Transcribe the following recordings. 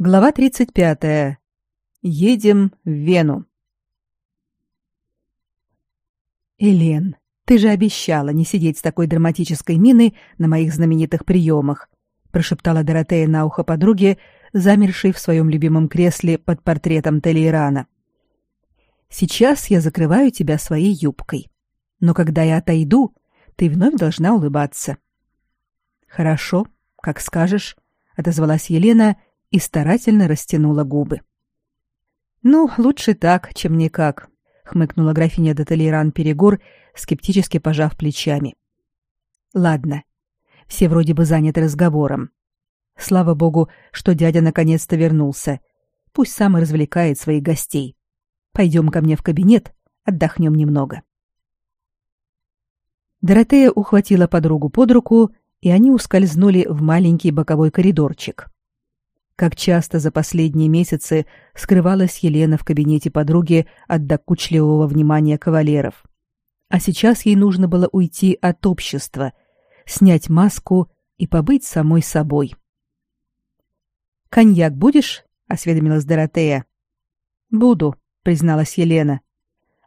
Глава 35. Едем в Вену. Элен, ты же обещала не сидеть с такой драматической миной на моих знаменитых приемах, прошептала Доротея на ухо подруге, замершей в своем любимом кресле под портретом Телейрана. Сейчас я закрываю тебя своей юбкой, но когда я отойду, ты вновь должна улыбаться. Хорошо, как скажешь, отозвалась Елена и старательно растянула губы. Ну, лучше так, чем никак, хмыкнула графиня де Перегор, скептически пожав плечами. Ладно. Все вроде бы заняты разговором. Слава богу, что дядя наконец-то вернулся. Пусть сам и развлекает своих гостей. Пойдем ко мне в кабинет, отдохнем немного. Доротея ухватила подругу под руку, и они ускользнули в маленький боковой коридорчик. Как часто за последние месяцы скрывалась Елена в кабинете подруги от докучливого внимания кавалеров. А сейчас ей нужно было уйти от общества, снять маску и побыть самой собой. «Коньяк будешь?» — осведомилась Доротея. «Буду», — призналась Елена.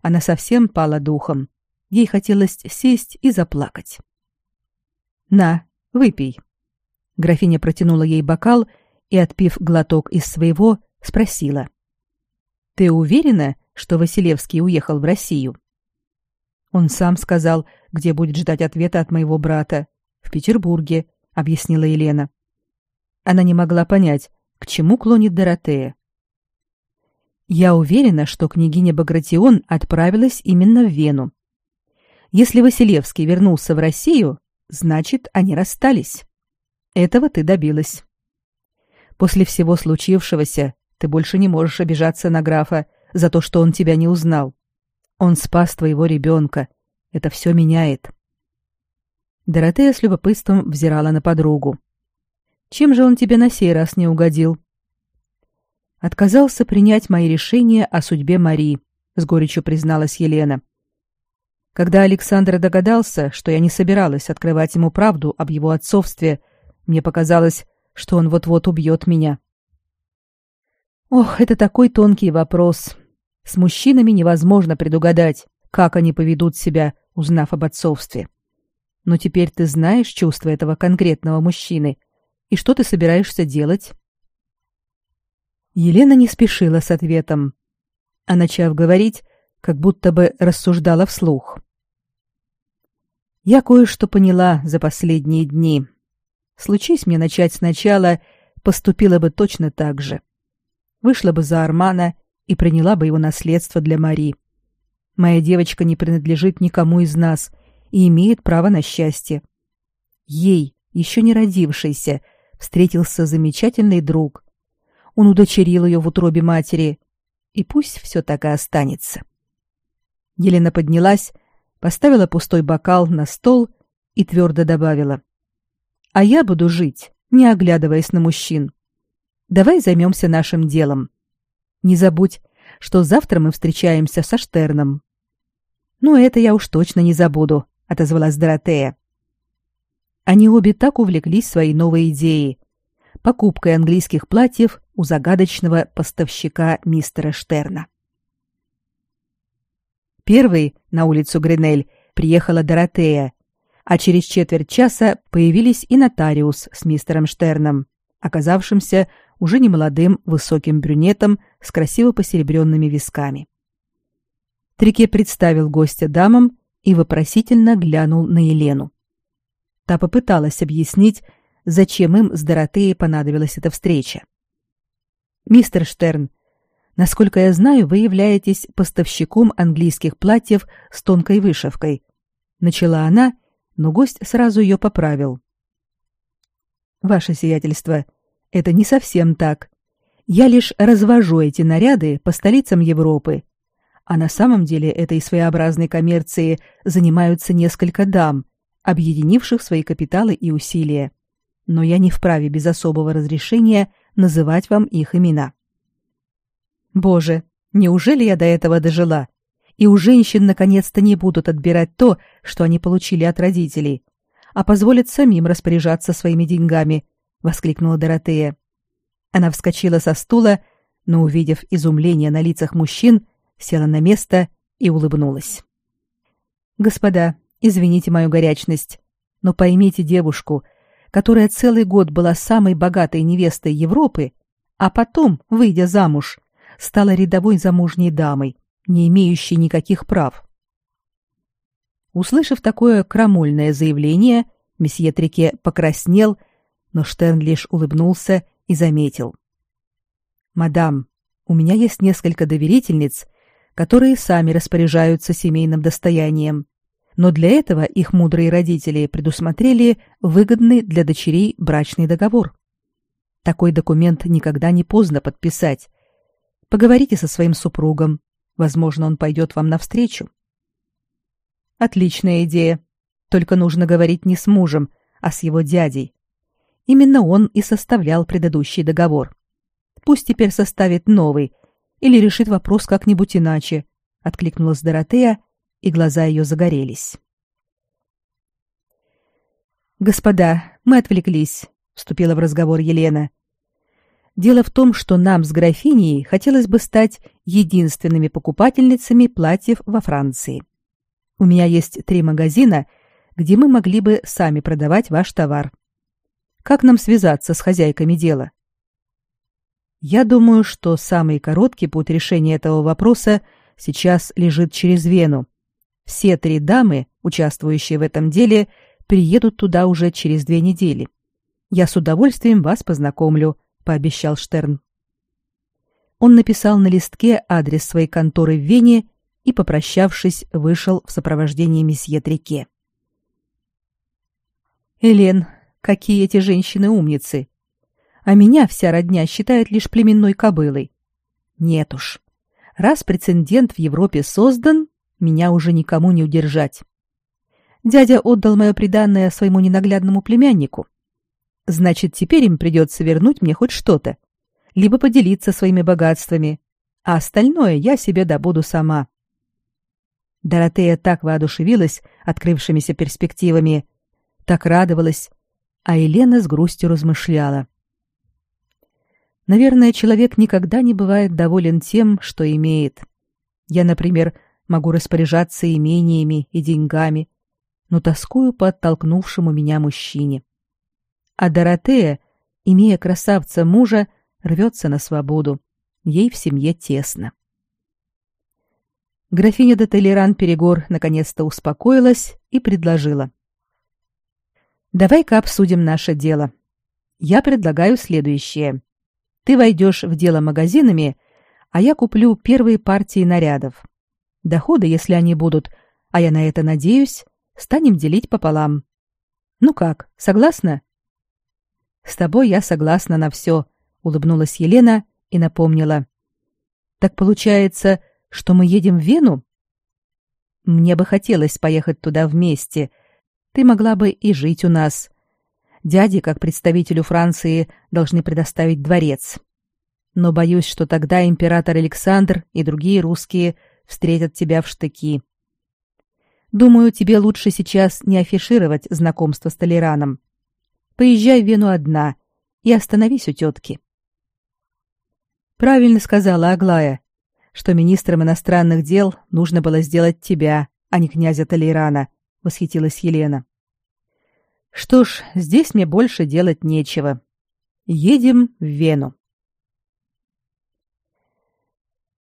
Она совсем пала духом. Ей хотелось сесть и заплакать. «На, выпей». Графиня протянула ей бокал — и, отпив глоток из своего, спросила. «Ты уверена, что Василевский уехал в Россию?» «Он сам сказал, где будет ждать ответа от моего брата. В Петербурге», — объяснила Елена. Она не могла понять, к чему клонит Доротея. «Я уверена, что княгиня Багратион отправилась именно в Вену. Если Василевский вернулся в Россию, значит, они расстались. Этого ты добилась». После всего случившегося ты больше не можешь обижаться на графа за то, что он тебя не узнал. Он спас твоего ребенка. Это все меняет. Доротея с любопытством взирала на подругу. Чем же он тебе на сей раз не угодил? Отказался принять мои решения о судьбе Марии, с горечью призналась Елена. Когда Александр догадался, что я не собиралась открывать ему правду об его отцовстве, мне показалось, что он вот-вот убьет меня. Ох, это такой тонкий вопрос. С мужчинами невозможно предугадать, как они поведут себя, узнав об отцовстве. Но теперь ты знаешь чувства этого конкретного мужчины, и что ты собираешься делать? Елена не спешила с ответом, а начав говорить, как будто бы рассуждала вслух. Я кое-что поняла за последние дни. Случись мне начать сначала, поступила бы точно так же. Вышла бы за Армана и приняла бы его наследство для Мари. Моя девочка не принадлежит никому из нас и имеет право на счастье. Ей, еще не родившейся, встретился замечательный друг. Он удочерил ее в утробе матери, и пусть все так и останется. Елена поднялась, поставила пустой бокал на стол и твердо добавила а я буду жить, не оглядываясь на мужчин. Давай займемся нашим делом. Не забудь, что завтра мы встречаемся со Штерном. Ну, это я уж точно не забуду, отозвалась Доротея. Они обе так увлеклись своей новой идеей покупкой английских платьев у загадочного поставщика мистера Штерна. Первый на улицу Гринель приехала Доротея а через четверть часа появились и нотариус с мистером Штерном, оказавшимся уже немолодым высоким брюнетом с красиво посеребренными висками. Трике представил гостя дамам и вопросительно глянул на Елену. Та попыталась объяснить, зачем им с Доротеей понадобилась эта встреча. «Мистер Штерн, насколько я знаю, вы являетесь поставщиком английских платьев с тонкой вышивкой», — начала она но гость сразу ее поправил. Ваше сиятельство, это не совсем так. Я лишь развожу эти наряды по столицам Европы, а на самом деле этой своеобразной коммерцией занимаются несколько дам, объединивших свои капиталы и усилия. Но я не вправе без особого разрешения называть вам их имена. Боже, неужели я до этого дожила? И у женщин наконец-то не будут отбирать то, что они получили от родителей, а позволят самим распоряжаться своими деньгами, воскликнула Доротея. Она вскочила со стула, но, увидев изумление на лицах мужчин, села на место и улыбнулась. «Господа, извините мою горячность, но поймите девушку, которая целый год была самой богатой невестой Европы, а потом, выйдя замуж, стала рядовой замужней дамой, не имеющей никаких прав. Услышав такое крамольное заявление, месье Трике покраснел, но Штерн лишь улыбнулся и заметил. «Мадам, у меня есть несколько доверительниц, которые сами распоряжаются семейным достоянием, но для этого их мудрые родители предусмотрели выгодный для дочерей брачный договор. Такой документ никогда не поздно подписать. Поговорите со своим супругом, возможно, он пойдет вам навстречу. Отличная идея. Только нужно говорить не с мужем, а с его дядей. Именно он и составлял предыдущий договор. Пусть теперь составит новый или решит вопрос как-нибудь иначе, откликнулась Доротея, и глаза ее загорелись. Господа, мы отвлеклись, вступила в разговор Елена. Дело в том, что нам с графиней хотелось бы стать единственными покупательницами платьев во Франции. У меня есть три магазина, где мы могли бы сами продавать ваш товар. Как нам связаться с хозяйками дела? Я думаю, что самый короткий путь решения этого вопроса сейчас лежит через Вену. Все три дамы, участвующие в этом деле, приедут туда уже через две недели. Я с удовольствием вас познакомлю, пообещал Штерн. Он написал на листке адрес своей конторы в Вене и, попрощавшись, вышел в сопровождении месье Трике. Элен, какие эти женщины умницы! А меня вся родня считает лишь племенной кобылой. Нет уж. Раз прецедент в Европе создан, меня уже никому не удержать. Дядя отдал мое приданное своему ненаглядному племяннику. Значит, теперь им придется вернуть мне хоть что-то, либо поделиться своими богатствами, а остальное я себе добуду сама. Доротея так воодушевилась открывшимися перспективами, так радовалась, а Елена с грустью размышляла. Наверное, человек никогда не бывает доволен тем, что имеет. Я, например, могу распоряжаться имениями и деньгами, но тоскую по оттолкнувшему меня мужчине. А Доротея, имея красавца мужа, рвется на свободу. Ей в семье тесно. Графиня де Толеран-Перегор наконец-то успокоилась и предложила. «Давай-ка обсудим наше дело. Я предлагаю следующее. Ты войдешь в дело магазинами, а я куплю первые партии нарядов. Доходы, если они будут, а я на это надеюсь, станем делить пополам. Ну как, согласна?» «С тобой я согласна на все», — улыбнулась Елена и напомнила. «Так получается, что мы едем в Вену? Мне бы хотелось поехать туда вместе. Ты могла бы и жить у нас. Дяде, как представителю Франции, должны предоставить дворец. Но боюсь, что тогда император Александр и другие русские встретят тебя в штыки. Думаю, тебе лучше сейчас не афишировать знакомство с Толераном. Поезжай в Вену одна и остановись у тетки. Правильно сказала Аглая, что министром иностранных дел нужно было сделать тебя, а не князя Толейрана, восхитилась Елена. Что ж, здесь мне больше делать нечего. Едем в Вену.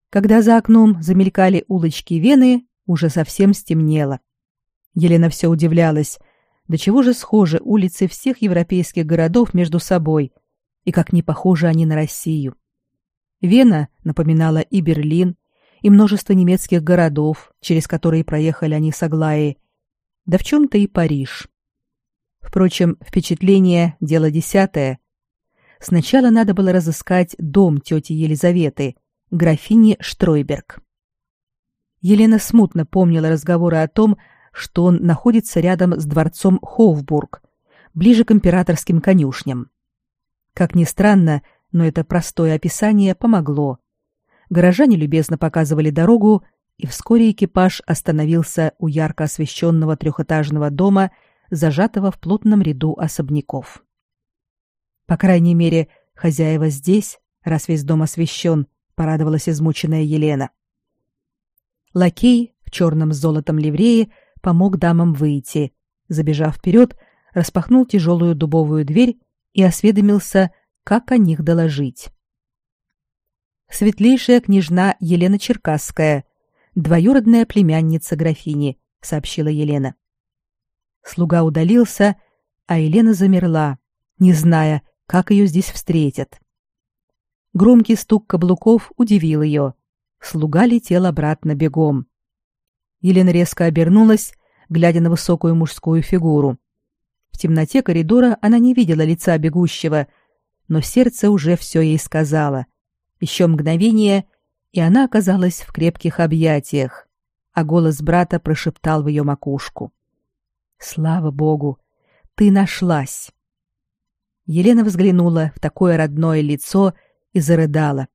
Когда за окном замелькали улочки Вены, уже совсем стемнело. Елена все удивлялась, до чего же схожи улицы всех европейских городов между собой, и как не похожи они на Россию. Вена напоминала и Берлин, и множество немецких городов, через которые проехали они с Аглаей, да в чем-то и Париж. Впрочем, впечатление — дело десятое. Сначала надо было разыскать дом тети Елизаветы, графини Штройберг. Елена смутно помнила разговоры о том, что он находится рядом с дворцом Хофбург, ближе к императорским конюшням. Как ни странно, но это простое описание помогло. Горожане любезно показывали дорогу, и вскоре экипаж остановился у ярко освещенного трехэтажного дома, зажатого в плотном ряду особняков. По крайней мере, Хозяева здесь, раз весь дом освещен, порадовалась измученная Елена. Лакей в черном с золотом ливрее помог дамам выйти. Забежав вперед, распахнул тяжелую дубовую дверь и осведомился, как о них доложить. Светлейшая княжна Елена Черкасская, двоюродная племянница графини, сообщила Елена. Слуга удалился, а Елена замерла, не зная, как ее здесь встретят. Громкий стук каблуков удивил ее. Слуга летел обратно бегом. Елена резко обернулась, глядя на высокую мужскую фигуру. В темноте коридора она не видела лица бегущего, но сердце уже все ей сказала. Еще мгновение, и она оказалась в крепких объятиях, а голос брата прошептал в ее макушку. «Слава Богу! Ты нашлась!» Елена взглянула в такое родное лицо и зарыдала.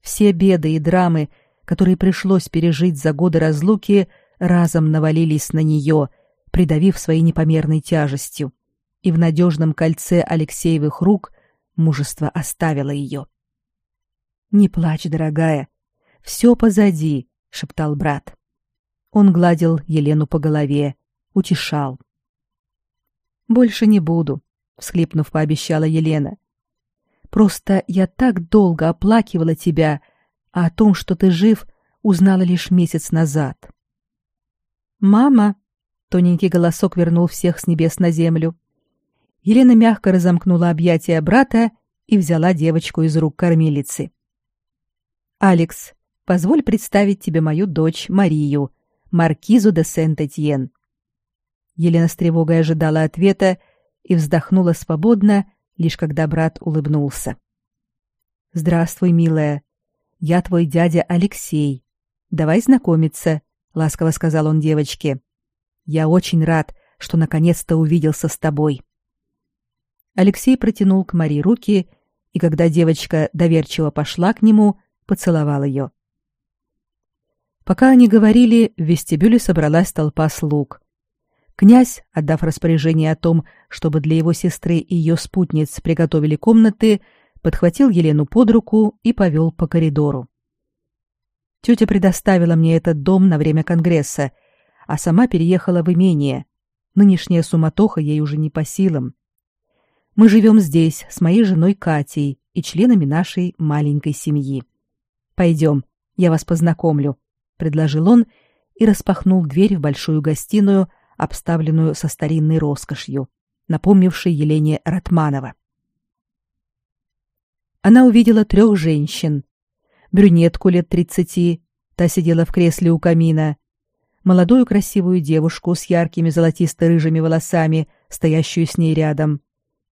Все беды и драмы, которые пришлось пережить за годы разлуки, разом навалились на нее, придавив своей непомерной тяжестью, и в надежном кольце Алексеевых рук мужество оставило ее. «Не плачь, дорогая, все позади», — шептал брат. Он гладил Елену по голове, утешал. «Больше не буду», — всхлипнув, пообещала Елена. «Просто я так долго оплакивала тебя, а о том, что ты жив, узнала лишь месяц назад». «Мама!» — тоненький голосок вернул всех с небес на землю. Елена мягко разомкнула объятия брата и взяла девочку из рук кормилицы. «Алекс, позволь представить тебе мою дочь Марию, маркизу де Сент-Этьен». Елена с тревогой ожидала ответа и вздохнула свободно, лишь когда брат улыбнулся. «Здравствуй, милая. Я твой дядя Алексей. Давай знакомиться ласково сказал он девочке. Я очень рад, что наконец-то увиделся с тобой. Алексей протянул к Мари руки, и когда девочка доверчиво пошла к нему, поцеловал ее. Пока они говорили, в вестибюле собралась толпа слуг. Князь, отдав распоряжение о том, чтобы для его сестры и ее спутниц приготовили комнаты, подхватил Елену под руку и повел по коридору. Тетя предоставила мне этот дом на время конгресса, а сама переехала в имение. Нынешняя суматоха ей уже не по силам. Мы живем здесь с моей женой Катей и членами нашей маленькой семьи. Пойдем, я вас познакомлю, предложил он и распахнул дверь в большую гостиную, обставленную со старинной роскошью, напомнившей Елене Ратманова. Она увидела трех женщин, брюнетку лет тридцати, та сидела в кресле у камина, молодую красивую девушку с яркими золотисто-рыжими волосами, стоящую с ней рядом,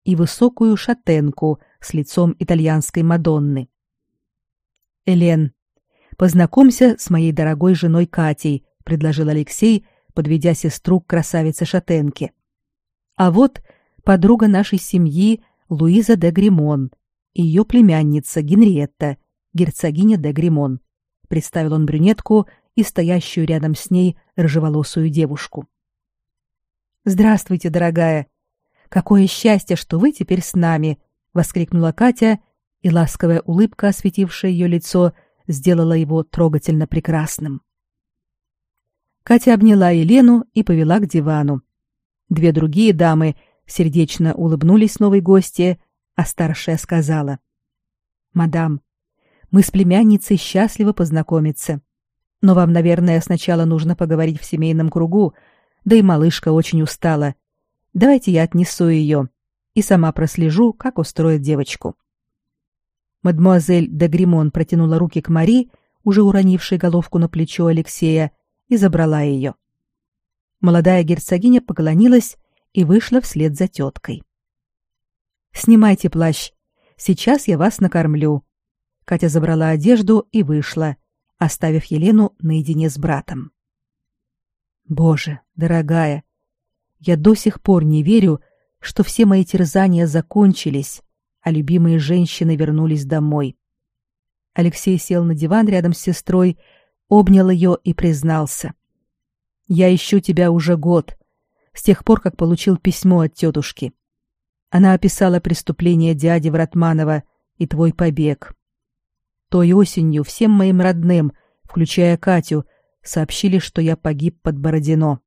и высокую шатенку с лицом итальянской Мадонны. «Элен, познакомься с моей дорогой женой Катей», — предложил Алексей, подведя сестру к красавице-шатенке. «А вот подруга нашей семьи Луиза де Гримон и ее племянница Генриетта, герцогиня де Гримон, представил он брюнетку и стоящую рядом с ней рыжеволосую девушку. Здравствуйте, дорогая. Какое счастье, что вы теперь с нами, воскликнула Катя, и ласковая улыбка, осветившая ее лицо, сделала его трогательно прекрасным. Катя обняла Елену и повела к дивану. Две другие дамы сердечно улыбнулись новой гости, а старшая сказала: "Мадам, мы с племянницей счастливы познакомиться. Но вам, наверное, сначала нужно поговорить в семейном кругу, да и малышка очень устала. Давайте я отнесу ее и сама прослежу, как устроить девочку. Мадмуазель де Гримон протянула руки к Мари, уже уронившей головку на плечо Алексея, и забрала ее. Молодая герцогиня поклонилась и вышла вслед за теткой. «Снимайте плащ. Сейчас я вас накормлю», Катя забрала одежду и вышла, оставив Елену наедине с братом. Боже, дорогая, я до сих пор не верю, что все мои терзания закончились, а любимые женщины вернулись домой. Алексей сел на диван рядом с сестрой, обнял ее и признался: "Я ищу тебя уже год, с тех пор, как получил письмо от тетушки. Она описала преступление дяди Вратманова и твой побег. Той осенью всем моим родным, включая Катю, сообщили, что я погиб под Бородино.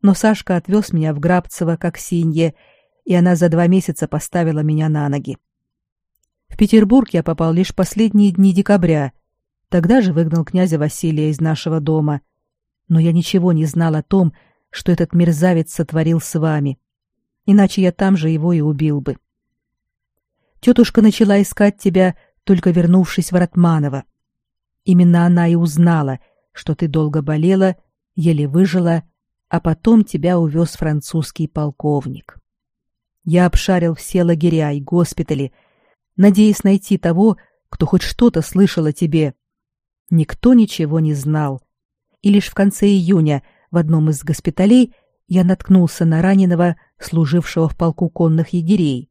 Но Сашка отвез меня в Грабцево как синье, и она за два месяца поставила меня на ноги. В Петербург я попал лишь последние дни декабря. Тогда же выгнал князя Василия из нашего дома. Но я ничего не знал о том, что этот мерзавец сотворил с вами. Иначе я там же его и убил бы. Тетушка начала искать тебя, только вернувшись в Ратманово. Именно она и узнала, что ты долго болела, еле выжила, а потом тебя увез французский полковник. Я обшарил все лагеря и госпитали, надеясь найти того, кто хоть что-то слышал о тебе. Никто ничего не знал. И лишь в конце июня в одном из госпиталей я наткнулся на раненого, служившего в полку конных егерей.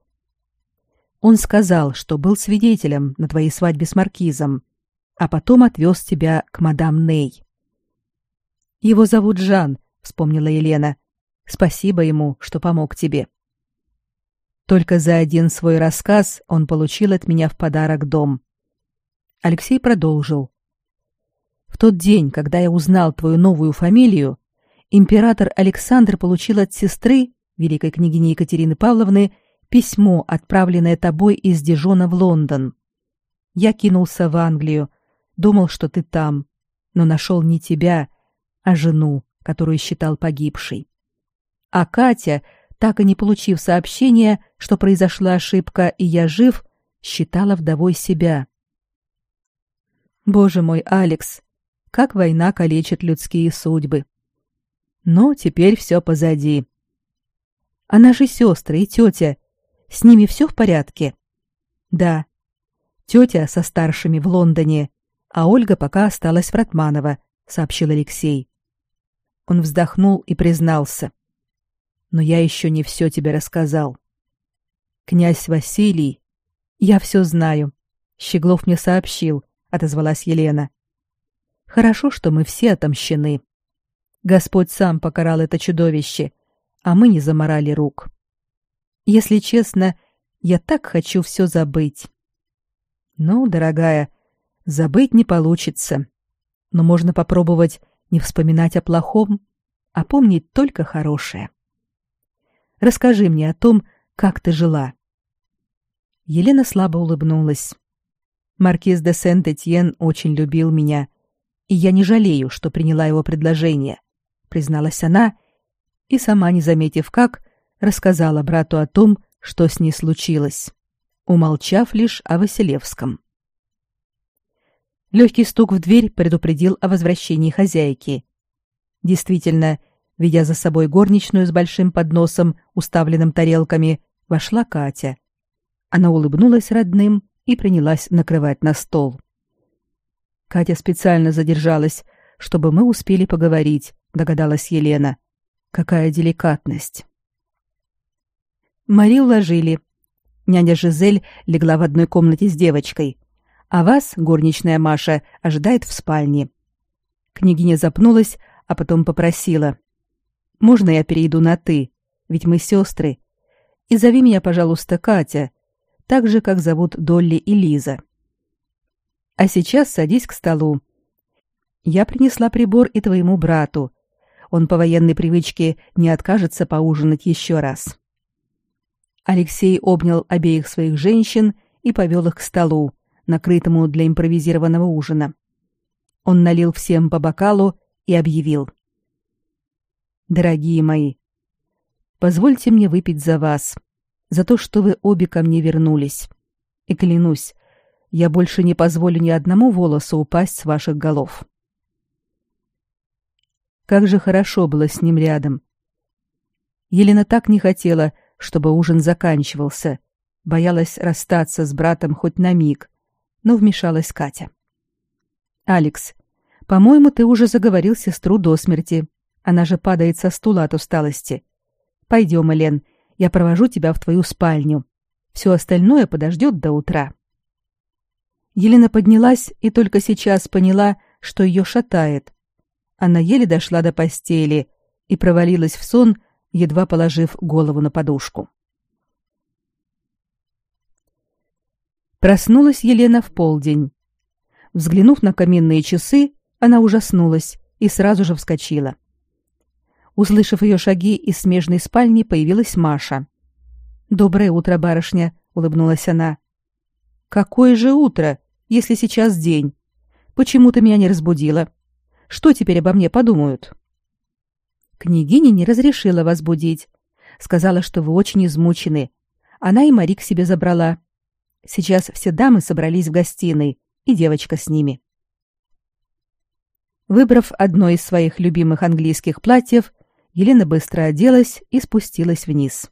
Он сказал, что был свидетелем на твоей свадьбе с маркизом, а потом отвез тебя к мадам Ней. Его зовут Жан, вспомнила Елена. Спасибо ему, что помог тебе. Только за один свой рассказ он получил от меня в подарок дом. Алексей продолжил. В тот день, когда я узнал твою новую фамилию, император Александр получил от сестры, великой княгини Екатерины Павловны, письмо, отправленное тобой из Дижона в Лондон. Я кинулся в Англию, думал, что ты там, но нашел не тебя, а жену, которую считал погибшей. А Катя, так и не получив сообщения, что произошла ошибка и я жив, считала вдовой себя. Боже мой, Алекс, как война калечит людские судьбы. Но теперь все позади. А наши сестры и тетя, с ними все в порядке? Да. Тетя со старшими в Лондоне, а Ольга пока осталась в Ратманово, сообщил Алексей. Он вздохнул и признался. Но я еще не все тебе рассказал. Князь Василий... Я все знаю. Щеглов мне сообщил, отозвалась Елена. Хорошо, что мы все отомщены. Господь сам покарал это чудовище, а мы не заморали рук. Если честно, я так хочу все забыть. Ну, дорогая, забыть не получится. Но можно попробовать не вспоминать о плохом, а помнить только хорошее. Расскажи мне о том, как ты жила. Елена слабо улыбнулась. Маркиз де Сент-Этьен очень любил меня, и я не жалею, что приняла его предложение, призналась она и сама не заметив как, рассказала брату о том, что с ней случилось, умолчав лишь о Василевском. Легкий стук в дверь предупредил о возвращении хозяйки. Действительно, ведя за собой горничную с большим подносом, уставленным тарелками, вошла Катя. Она улыбнулась родным и принялась накрывать на стол. Катя специально задержалась, чтобы мы успели поговорить, догадалась Елена. Какая деликатность. Мари уложили. Няня Жизель легла в одной комнате с девочкой, а вас, горничная Маша, ожидает в спальне. Княгиня запнулась, а потом попросила. «Можно я перейду на «ты»? Ведь мы сестры. И зови меня, пожалуйста, Катя, так же, как зовут Долли и Лиза. А сейчас садись к столу. Я принесла прибор и твоему брату. Он по военной привычке не откажется поужинать еще раз». Алексей обнял обеих своих женщин и повел их к столу, накрытому для импровизированного ужина. Он налил всем по бокалу и объявил. «Дорогие мои, позвольте мне выпить за вас, за то, что вы обе ко мне вернулись. И клянусь, я больше не позволю ни одному волосу упасть с ваших голов». Как же хорошо было с ним рядом. Елена так не хотела, чтобы ужин заканчивался, боялась расстаться с братом хоть на миг, но вмешалась Катя. «Алекс, по-моему, ты уже заговорил сестру до смерти. Она же падает со стула от усталости. Пойдем, Элен, я провожу тебя в твою спальню. Все остальное подождет до утра». Елена поднялась и только сейчас поняла, что ее шатает. Она еле дошла до постели и провалилась в сон, едва положив голову на подушку. Проснулась Елена в полдень. Взглянув на каминные часы, она ужаснулась и сразу же вскочила. Услышав ее шаги из смежной спальни, появилась Маша. «Доброе утро, барышня», — улыбнулась она. «Какое же утро, если сейчас день? Почему ты меня не разбудила? Что теперь обо мне подумают?» Княгиня не разрешила вас будить. Сказала, что вы очень измучены. Она и Мари к себе забрала. Сейчас все дамы собрались в гостиной, и девочка с ними. Выбрав одно из своих любимых английских платьев, Елена быстро оделась и спустилась вниз.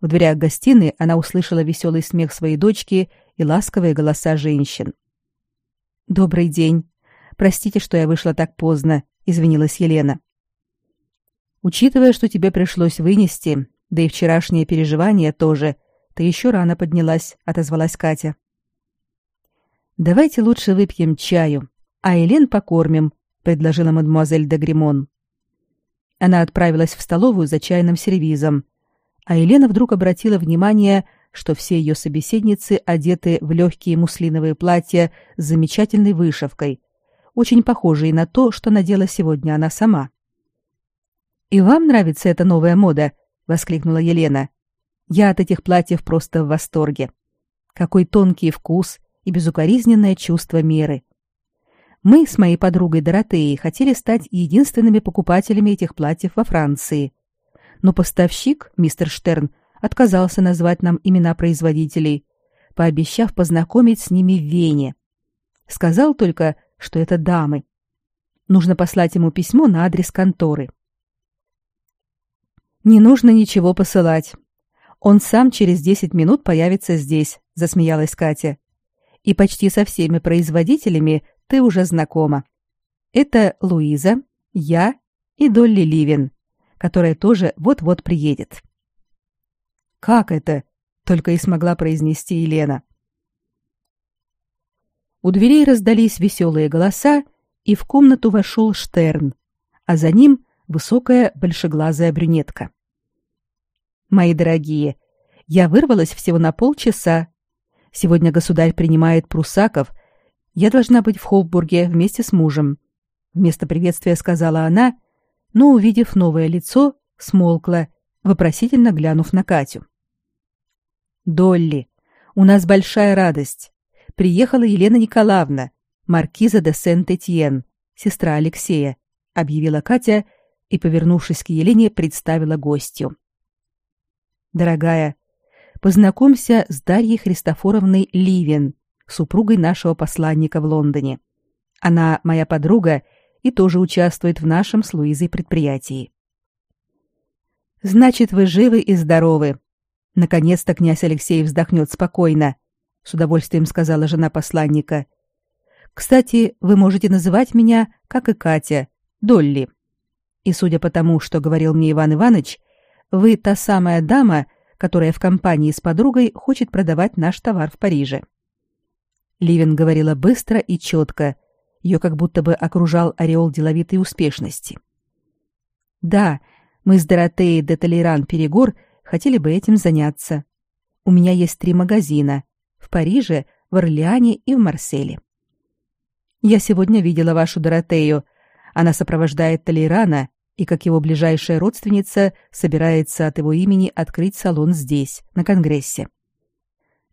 В дверях гостиной она услышала веселый смех своей дочки и ласковые голоса женщин. «Добрый день. Простите, что я вышла так поздно», — извинилась Елена. Учитывая, что тебе пришлось вынести, да и вчерашнее переживание тоже, ты еще рано поднялась, отозвалась Катя. Давайте лучше выпьем чаю, а Элен покормим, предложила мадемуазель де Гримон. Она отправилась в столовую за чайным сервизом, а Елена вдруг обратила внимание, что все ее собеседницы одеты в легкие муслиновые платья с замечательной вышивкой, очень похожие на то, что надела сегодня она сама. «И вам нравится эта новая мода?» — воскликнула Елена. «Я от этих платьев просто в восторге. Какой тонкий вкус и безукоризненное чувство меры. Мы с моей подругой Доротеей хотели стать единственными покупателями этих платьев во Франции. Но поставщик, мистер Штерн, отказался назвать нам имена производителей, пообещав познакомить с ними в Вене. Сказал только, что это дамы. Нужно послать ему письмо на адрес конторы. Не нужно ничего посылать. Он сам через 10 минут появится здесь, засмеялась Катя. И почти со всеми производителями ты уже знакома. Это Луиза, я и Долли Ливин, которая тоже вот-вот приедет. Как это? только и смогла произнести Елена. У дверей раздались веселые голоса, и в комнату вошел Штерн, а за ним высокая большеглазая брюнетка. Мои дорогие, я вырвалась всего на полчаса. Сегодня государь принимает прусаков. Я должна быть в Хофбурге вместе с мужем. Вместо приветствия сказала она, но, увидев новое лицо, смолкла, вопросительно глянув на Катю. «Долли, у нас большая радость. Приехала Елена Николаевна, маркиза де Сент-Этьен, сестра Алексея», объявила Катя и, повернувшись к Елене, представила гостью. Дорогая, познакомься с Дарьей Христофоровной Ливен, супругой нашего посланника в Лондоне. Она моя подруга и тоже участвует в нашем с Луизой предприятии. Значит, вы живы и здоровы. Наконец-то князь Алексей вздохнет спокойно, с удовольствием сказала жена посланника. Кстати, вы можете называть меня, как и Катя, Долли. И судя по тому, что говорил мне Иван Иванович, вы та самая дама, которая в компании с подругой хочет продавать наш товар в Париже. Ливен говорила быстро и четко, ее как будто бы окружал ореол деловитой успешности. Да, мы с Доротеей де Толеран Перегор хотели бы этим заняться. У меня есть три магазина в Париже, в Орлеане и в Марселе. Я сегодня видела вашу Доротею. Она сопровождает Толерана и, как его ближайшая родственница, собирается от его имени открыть салон здесь, на Конгрессе.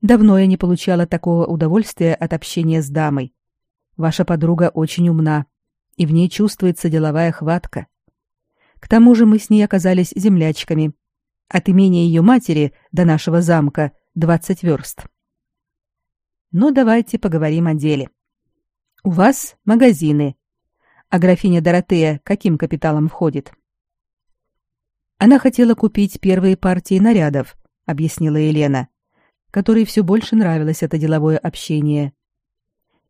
Давно я не получала такого удовольствия от общения с дамой. Ваша подруга очень умна, и в ней чувствуется деловая хватка. К тому же мы с ней оказались землячками. От имения ее матери до нашего замка двадцать верст. Но давайте поговорим о деле. У вас магазины, а графиня Доротея каким капиталом входит? Она хотела купить первые партии нарядов, объяснила Елена, которой все больше нравилось это деловое общение.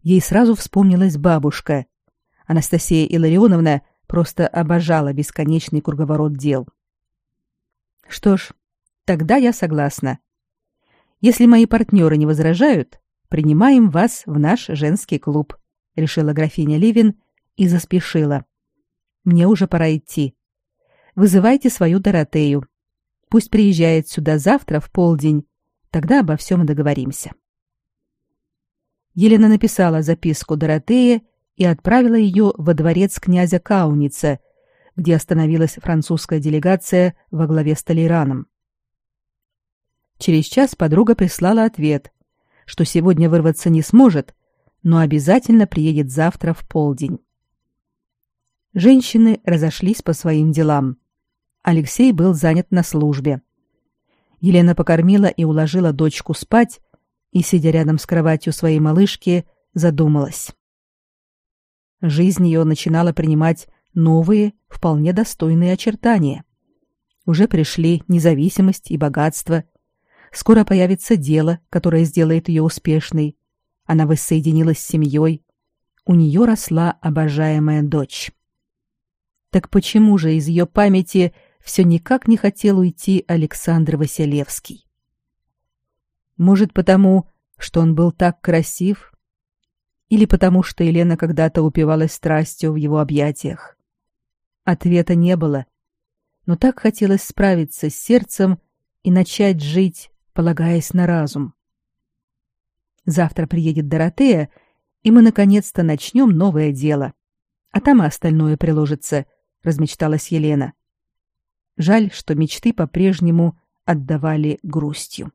Ей сразу вспомнилась бабушка. Анастасия Илларионовна просто обожала бесконечный круговорот дел. Что ж, тогда я согласна. Если мои партнеры не возражают, принимаем вас в наш женский клуб, решила графиня Ливин и заспешила. Мне уже пора идти. Вызывайте свою Доротею. Пусть приезжает сюда завтра в полдень, тогда обо всем договоримся. Елена написала записку Доротее и отправила ее во дворец князя Кауница, где остановилась французская делегация во главе с Толераном. Через час подруга прислала ответ, что сегодня вырваться не сможет, но обязательно приедет завтра в полдень. Женщины разошлись по своим делам. Алексей был занят на службе. Елена покормила и уложила дочку спать и, сидя рядом с кроватью своей малышки, задумалась. Жизнь ее начинала принимать новые, вполне достойные очертания. Уже пришли независимость и богатство. Скоро появится дело, которое сделает ее успешной. Она воссоединилась с семьей. У нее росла обожаемая дочь. Так почему же из ее памяти все никак не хотел уйти Александр Василевский? Может, потому, что он был так красив? Или потому, что Елена когда-то упивалась страстью в его объятиях? Ответа не было, но так хотелось справиться с сердцем и начать жить, полагаясь на разум. Завтра приедет Доротея, и мы наконец-то начнем новое дело. А там и остальное приложится, размечталась Елена. Жаль, что мечты по-прежнему отдавали грустью.